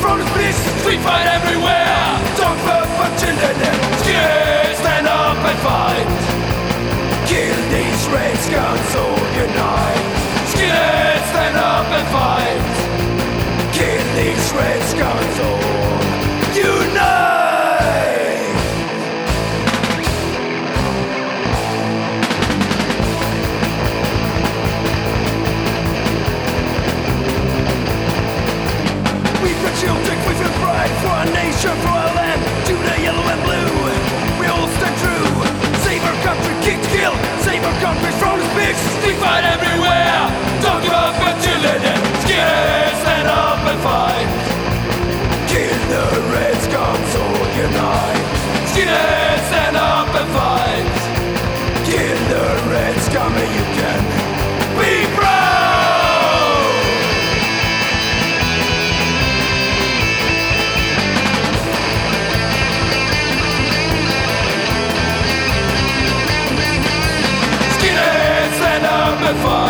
from the streets, fight everywhere. Crucified